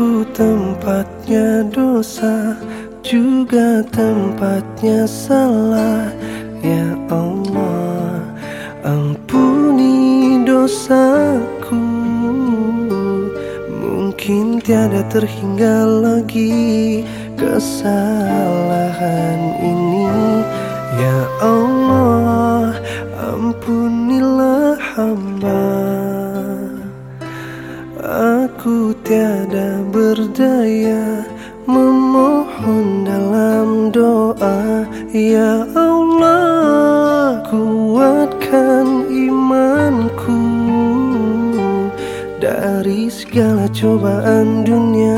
Aku tempatnya dosa Juga tempatnya salah. Ya Allah Ampuni dosaku. Mungkin tiada terhingga lagi Kesalahan ini. Ya Allah Ampunilah tiada berdaya Memohon dalam doa. Ya Allah Kuatkan imanku Dari segala cobaan dunia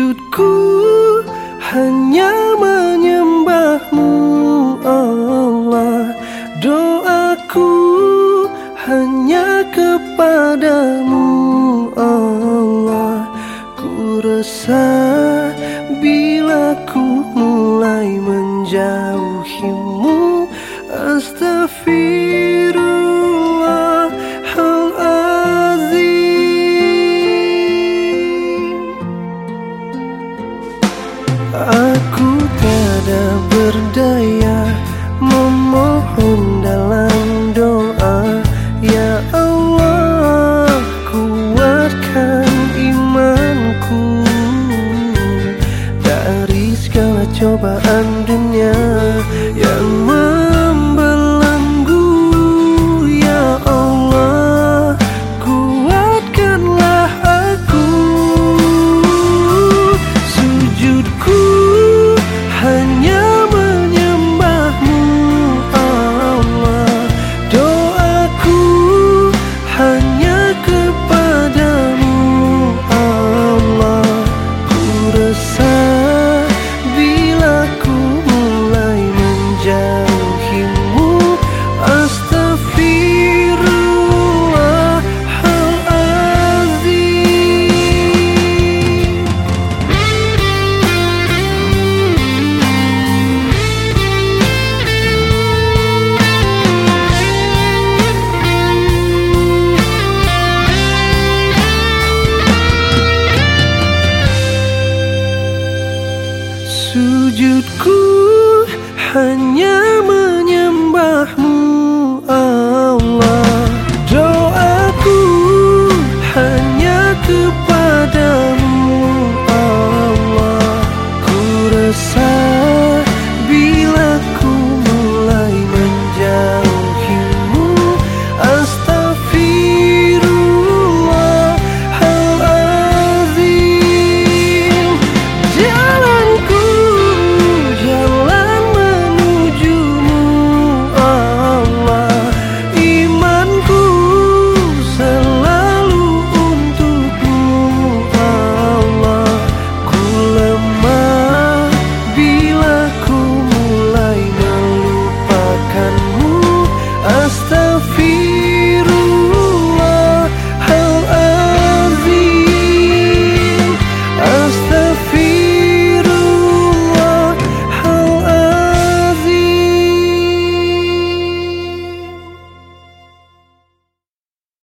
sujudku hanya menyembahmu Allah. Doaku hanya kepadamu Allah. Ku resah bila ku mulai menjauh berdaya Memohon dalam doa. Ya Allah kuatkan imanku. Dari segala cobaan dunia Yang wujudku hanya